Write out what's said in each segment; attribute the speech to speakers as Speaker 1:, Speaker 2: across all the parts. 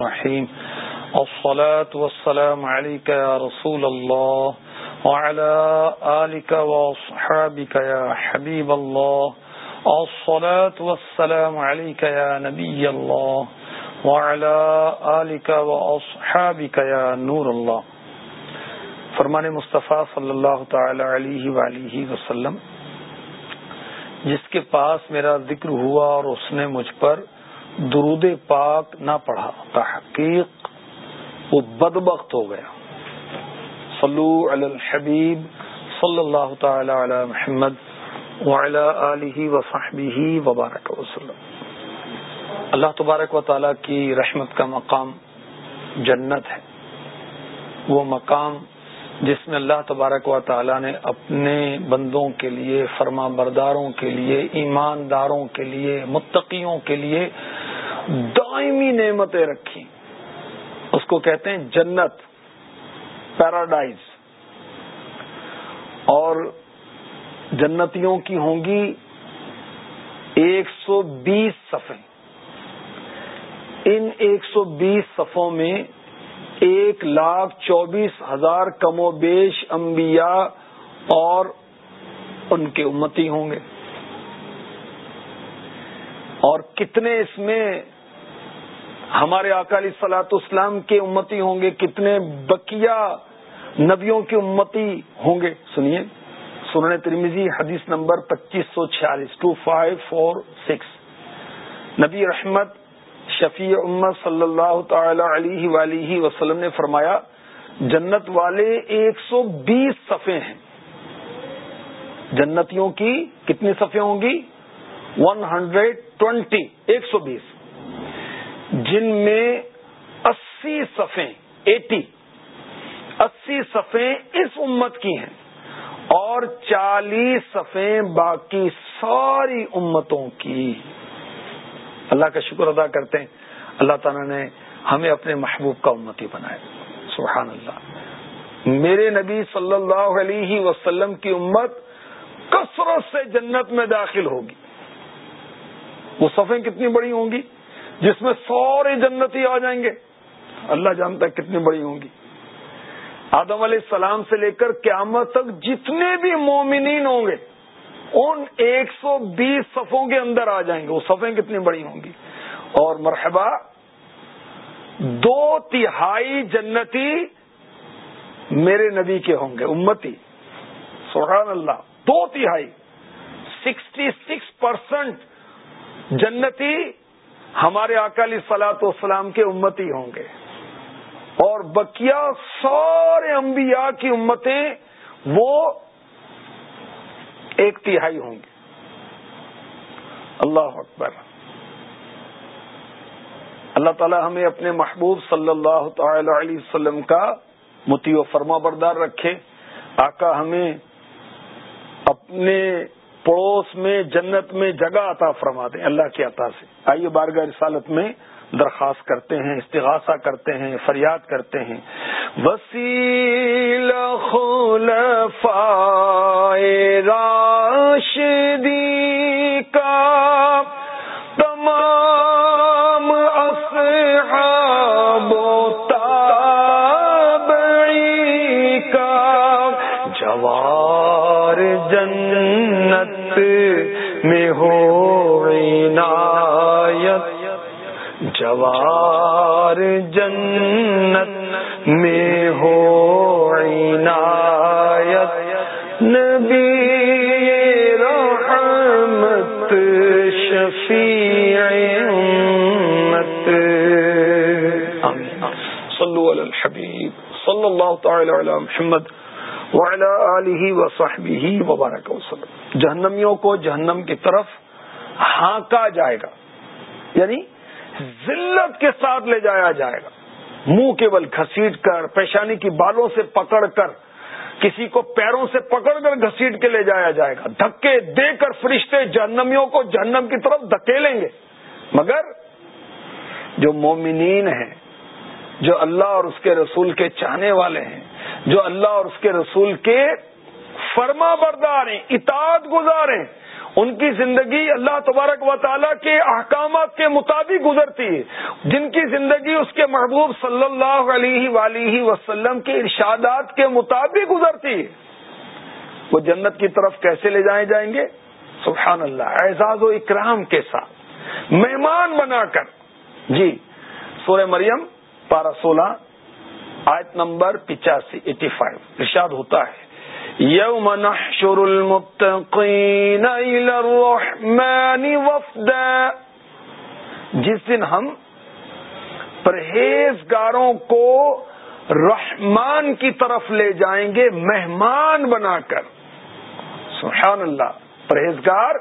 Speaker 1: الرحيم. الصلاة والسلام عليك يا رسول الله وعلى آلك وصحابك يا حبيب الله. الصلاة والسلام عليك يا نبي الله وعلى آلك وصحابك يا نور الله. فرمان مصطفیٰ صلی اللہ تعالی علیہ وآلہ وسلم، جس کے پاس میرا ذکر ہوا اور اس نے مجھ پر درود پاک نہ پڑھا۔ تحقیق وہ بدبخت ہو گیا۔ صلو علی الحبیب، صلی اللہ تعالی علی محمد وعلی آلہ وصحبہ وبارک وسلم۔ اللہ تبارک و تعالی کی رحمت کا مقام جنت ہے۔ وہ مقام جس میں اللہ تبارک و تعالی نے اپنے بندوں کے لیے، فرما برداروں کے لیے، ایمانداروں کے لیے، متقیوں کے لیے دائمی نعمتیں رکھی۔ اس کو کہتے ہیں جنت، پیراڈائز۔ اور جنتیوں کی ہوں گی ایک سو بیس صفیں ان ایک سو بیس صفوں میں ایک لاکھ چوبیس ہزار کم و بیش انبیاء اور ان کے امتی ہوں گے۔ اور کتنے اس میں ہمارے اکالی سلاط اسلام کے امتی ہوں گے، کتنے بکیا نبیوں کے امتی ہوں گے۔ سنیے سننے ترمیزی حدیث نمبر پچیس سو چھیالیس ٹو فائیو فور سکس نبی رحمت شفیع امت صلی اللہ تعالی علیہ ولیہ وسلم نے فرمایا، جنت والے ایک سو بیس صفے ہیں۔ جنتیوں کی کتنی صفے ہوں گی؟ ون ہنڈریڈ ٹوینٹی ایک سو بیس۔ جن میں اسی صفیں، ایٹی، اسی صفیں اس امت کی ہیں اور چالیس صفیں باقی ساری امتوں کی اللہ کا شکر ادا کرتے ہیں۔ اللہ تعالیٰ نے ہمیں اپنے محبوب کا امتی بنایا۔ سبحان اللہ۔ میرے نبی صلی اللہ علیہ وسلم کی امت کثرت سے جنت میں داخل ہوگی۔ وہ صفیں کتنی بڑی ہوں گی؟ جس میں سورے جنتی آ جائیں گے۔ اللہ جانتا ہے کتنی بڑی ہوں گی۔ آدم علیہ السلام سے لے کر قیامت تک جتنے بھی مومنین ہوں گے، ان ایک سو بیس صفوں کے اندر آ جائیں گے۔ وہ صفیں کتنی بڑی ہوں گی۔ اور مرحبا، دو تہائی جنتی میرے نبی کے ہوں گے، امتی۔ سبحان اللہ، دو تہائی، سکسٹی سکس پرسینٹ جنتی ہمارے اکالی سلاط اسلام کے امتی ہوں گے۔ اور بکیا سارے انبیاء کی امتیں وہ ایک تہائی ہوں گی اللہ اکبر۔ اللہ تعالی ہمیں اپنے محبوب صلی اللہ تعالی علیہ وسلم کا متی و فرما بردار رکھے۔ آقا ہمیں اپنے پڑوس میں، جنت میں جگہ عطا فرما دیں، اللہ کی عطا سے۔ آئیے بارگاہ رسالت میں درخواست کرتے ہیں، استغاثہ کرتے ہیں، فریاد کرتے ہیں۔ وسیل راشدی کا تمام اصحاب تابعی کا جوار جنت میں ہو عنایت، جوار جنت میں ہو عنایت۔ نبی رحمت، شفیع امت۔ صلو علی الحبیب، صلی اللہ تعالی علی محمد۔ وعلی آلہ وصحبہ وبارک وسلم۔ جہنمیوں کو جہنم کی طرف ہانکا جائے گا۔ یعنی ذلت کے ساتھ لے جایا جائے گا۔ منہ کیول گھسیٹ کر، پیشانی کی بالوں سے پکڑ کر، کسی کو پیروں سے پکڑ کر گھسیٹ کے لے جایا جائے گا۔ دھکے دے کر فرشتے جہنمیوں کو جہنم کی طرف دھکیلیں گے۔ مگر جو مومنین ہیں، جو اللہ اور اس کے رسول کے چاہنے والے ہیں جو اللہ اور اس کے رسول کے فرما بردار ہیں، اطاعت گزار ہیں۔ ان کی زندگی اللہ تبارک و تعالیٰ کے احکامات کے مطابق گزرتی ہے۔ جن کی زندگی اس کے محبوب صلی اللہ علیہ ولیہ وسلم کے ارشادات کے مطابق گزرتی ہے۔ وہ جنت کی طرف کیسے لے جائے جائیں گے؟ سبحان اللہ اعزاز و اکرام کے ساتھ۔ مہمان بنا کر۔ جی سورہ مریم، پارہ سولہ آیت نمبر پچاسی، ایٹی فائیو، ارشاد ہوتا ہے، یوم نحشر المتقین الى الرحمن وفدا۔ جس دن ہم پرہیزگاروں کو رحمان کی طرف لے جائیں گے، مہمان بنا کر۔ سبحان اللہ، پرہیزگار،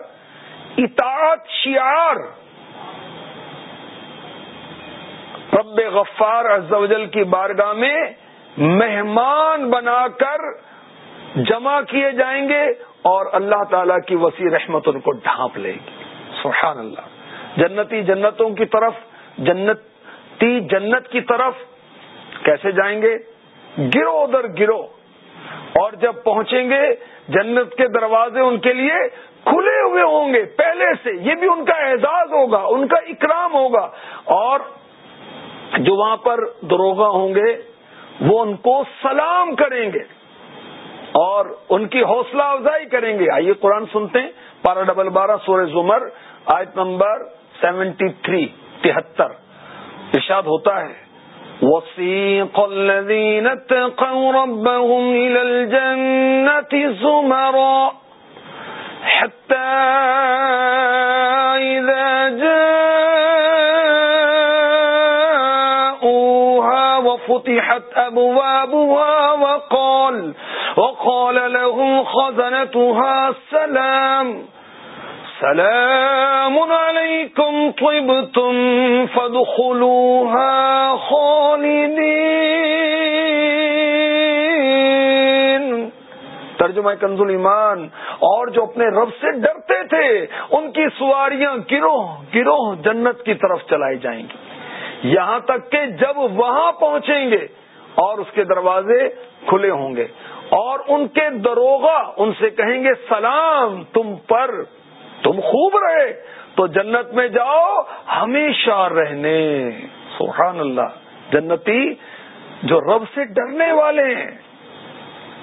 Speaker 1: اطاعت، شیار۔ رب غفار عزوجل کی بارگاہ میں مہمان بنا کر جمع کیے جائیں گے اور اللہ تعالی کی وسیع رحمت ان کو ڈھانپ لے گی۔ سبحان اللہ۔ جنتی جنتوں کی طرف، جنتی جنت کی طرف کیسے جائیں گے؟ گرو ادھر گرو۔ اور جب پہنچیں گے، جنت کے دروازے ان کے لیے کھلے ہوئے ہوں گے۔ پہلے سے یہ بھی ان کا اعزاز ہوگا، ان کا اکرام ہوگا۔ اور جو وہاں پر دروگا ہوں گے، وہ ان کو سلام کریں گے اور ان کی حوصلہ افزائی کریں گے۔ آئیے قرآن سنتے ہیں بارہ ڈبل بارہ، سورہ زمر، آیت نمبر سیونٹی تھری، تہتر۔ ارشاد ہوتا ہے، وسيق الذين اتقوا ربهم إلى الجنة زمرا حتى إذا جاءوها أبوابها وقال وقال لهم خزنتها السلام سلام علیکم طبتم فدخلوها خالدین ترجمہ کنز ایمان اور جو اپنے رب سے ڈرتے تھے، ان کی سواریاں گروہ گروہ جنت کی طرف چلائی جائیں گی۔ یہاں تک کہ جب وہاں پہنچیں گے اور اس کے دروازے کھلے ہوں گے اور ان کے دروغہ ان سے کہیں گے، سلام، تم پر تم خوب رہے، تو جنت میں جاؤ ہمیشہ رہنے۔ سبحان اللہ، جنتی جو رب سے ڈرنے والے ہیں،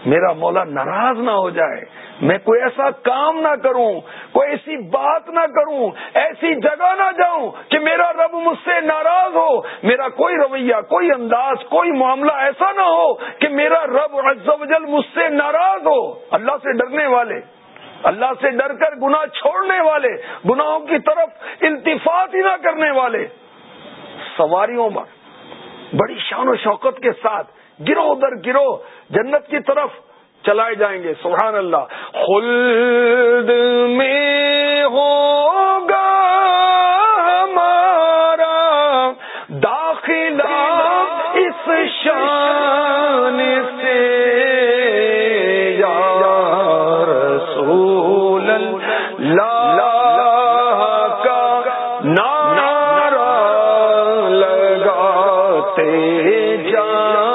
Speaker 1: میرا مولا ناراض نہ ہو جائے۔ میں کوئی ایسا کام نہ کروں، کوئی ایسی بات نہ کروں، ایسی جگہ نہ جاؤں کہ میرا رب مجھ سے ناراض ہو، میرا کوئی رویہ، کوئی انداز، کوئی معاملہ ایسا نہ ہو کہ میرا رب عز و جل مجھ سے ناراض ہو۔ اللہ سے ڈرنے والے، اللہ سے ڈر کر گناہ چھوڑنے والے، گناہوں کی طرف التفاط ہی نہ کرنے والے۔ سواریوں پر بڑی شان و شوقت کے ساتھ گرو ادھر گرو جنت کی طرف چلائے جائیں گے، سبحان اللہ۔ خلد میں ہوگا ہمارا داخلہ اس شان سے۔ یا رسول اللہ کا نعرہ لگاتے جان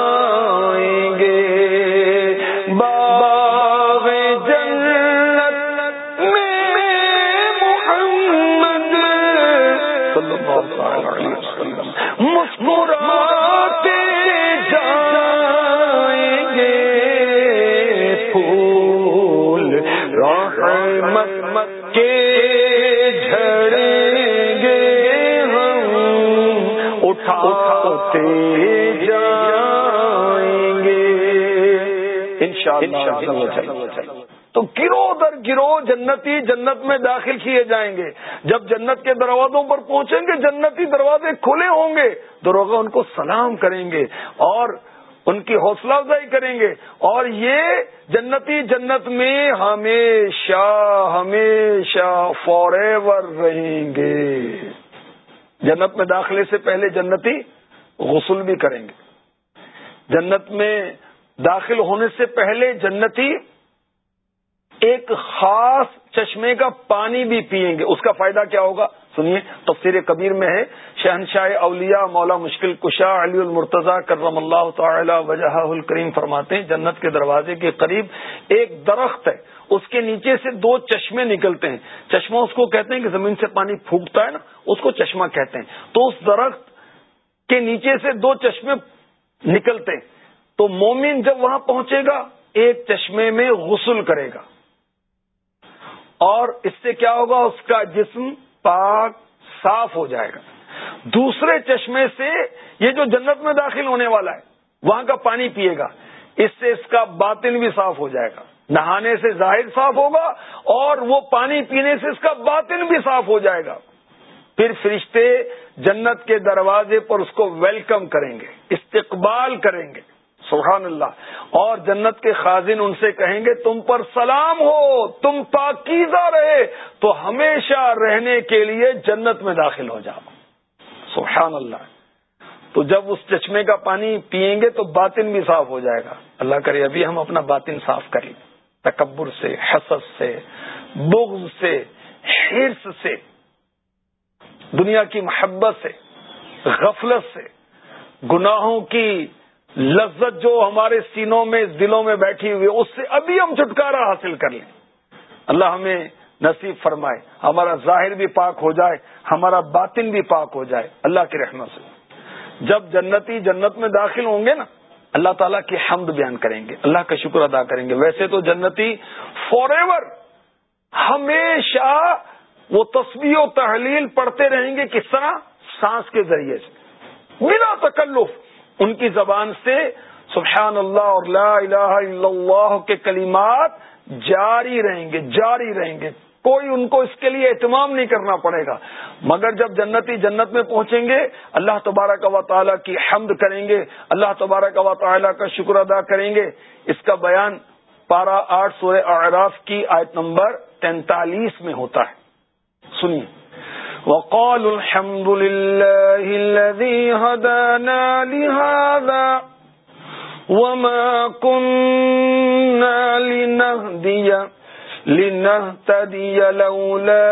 Speaker 1: تو گرو در گرو جنتی جنت میں داخل کیے جائیں گے۔ جب جنت کے دروازوں پر پہنچیں گے جنتی دروازے کھلے ہوں گے دروگا ان کو سلام کریں گے اور ان کی حوصلہ افزائی کریں گے۔ اور یہ جنتی جنت میں ہمیشہ ہمیشہ فار ایور رہیں گے۔ جنت میں داخلے سے پہلے جنتی غسل بھی کریں گے۔ جنت میں داخل ہونے سے پہلے جنتی ایک خاص چشمے کا پانی بھی پیئیں گے۔ اس کا فائدہ کیا ہوگا؟ سنیے، تفسیر کبیر میں ہے، شہنشاہ اولیاء مولا مشکل کشا علی المرتضی کرم اللہ تعالی وجہ الکریم فرماتے ہیں، جنت کے دروازے کے قریب ایک درخت ہے، اس کے نیچے سے دو چشمے نکلتے ہیں۔ چشمہ اس کو کہتے ہیں کہ زمین سے پانی پھوٹتا ہے نا، اس کو چشمہ کہتے ہیں۔ تو اس درخت کے نیچے سے دو چشمے نکلتے ہیں۔ تو مومن جب وہاں پہنچے گا، ایک چشمے میں غسل کرے گا۔ اور اس سے کیا ہوگا؟ اس کا جسم پاک صاف ہو جائے گا۔ دوسرے چشمے سے یہ جو جنت میں داخل ہونے والا ہے، وہاں کا پانی پیے گا۔ اس سے اس کا باطن بھی صاف ہو جائے گا۔ نہانے سے ظاہر صاف ہوگا اور وہ پانی پینے سے اس کا باطن بھی صاف ہو جائے گا۔ پھر فرشتے جنت کے دروازے پر اس کو ویلکم کریں گے، استقبال کریں گے، سبحان اللہ۔ اور جنت کے خازن ان سے کہیں گے، تم پر سلام ہو، تم پاکیزہ رہے، تو ہمیشہ رہنے کے لیے جنت میں داخل ہو جاؤ۔ سبحان اللہ۔ تو جب اس چشمے کا پانی پیئیں گے تو باطن بھی صاف ہو جائے گا۔ اللہ کرے، ابھی ہم اپنا باطن صاف کریں۔ تکبر سے، حسد سے، بغض سے، حرص سے۔ دنیا کی محبت سے، غفلت سے، گناہوں کی لذت جو ہمارے سینوں میں، دلوں میں بیٹھی ہوئی اس سے ابھی ہم چھٹکارا حاصل کر لیں۔ اللہ ہمیں نصیب فرمائے، ہمارا ظاہر بھی پاک ہو جائے، ہمارا باطن بھی پاک ہو جائے۔ اللہ کی رحمت سے۔ جب جنتی جنت میں داخل ہوں گے نا، اللہ تعالیٰ کی حمد بیان کریں گے، اللہ کا شکر ادا کریں گے۔ ویسے تو جنتی فار ایور ہمیشہ وہ تصویر و تحلیل پڑھتے رہیں گے کس طرح؟ سانس کے ذریعے سے۔ بنا تکلف۔ ان کی زبان سے سبحان اللہ اور لا الہ الا اللہ کے کلمات جاری رہیں گے، جاری رہیں گے۔ کوئی ان کو اس کے لیے اہتمام نہیں کرنا پڑے گا۔ مگر جب جنتی جنت میں پہنچیں گے، اللہ تبارک و تعالیٰ کی حمد کریں گے، اللہ تبارک و تعالیٰ کا شکر ادا کریں گے۔ اس کا بیان پارہ آٹھ سورہ اعراف کی آیت نمبر تینتالیس میں ہوتا ہے۔ سنیے۔ وقالوا الحمد لله الذي هدانا لهذا وما كنا لنهدي، لنهتدي لولا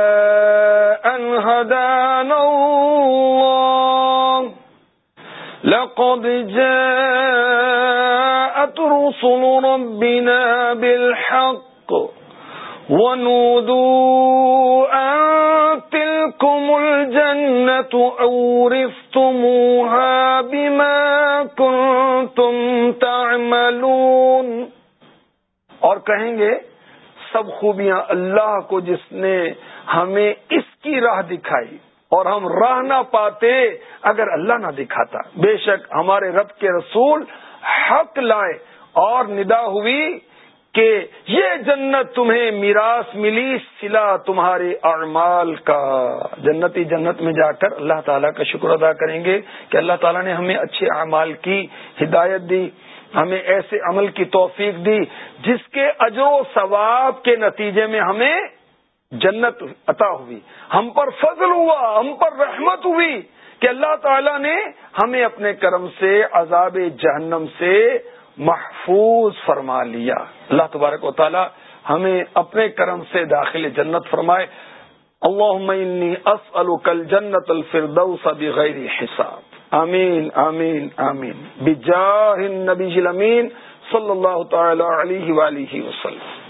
Speaker 1: أن هدانا الله. لقد جاءت رسل ربنا بالحق ونودوا أن تلكم الجنة أورثتموها بما كنتم تعملون۔ اور کہیں گے، سب خوبیاں اللہ کو جس نے ہمیں اس کی راہ دکھائی، اور ہم راہ نہ پاتے اگر اللہ نہ دکھاتا۔ بے شک ہمارے رب کے رسول حق لائے اور ندا ہوئی۔ کہ یہ جنت تمہیں میراث ملی سلا تمہارے اعمال کا۔ جنتی جنت میں جا کر اللہ تعالیٰ کا شکر ادا کریں گے کہ اللہ تعالیٰ نے ہمیں اچھے اعمال کی ہدایت دی، ہمیں ایسے عمل کی توفیق دی جس کے اجر و ثواب کے نتیجے میں ہمیں جنت عطا ہوئی۔ ہم پر فضل ہوا، ہم پر رحمت ہوئی کہ اللہ تعالیٰ نے ہمیں اپنے کرم سے، عذاب جہنم سے محفوظ فرما لیا۔ اللہ تبارک و تعالی ہمیں اپنے کرم سے داخل جنت فرمائے۔ اللہ اسألك الجنت الفردوس بغیر حساب۔ آمین آمین آمین۔ بجاہ النبی الامین صلی اللہ تعالی علیہ وآلہ وسلم۔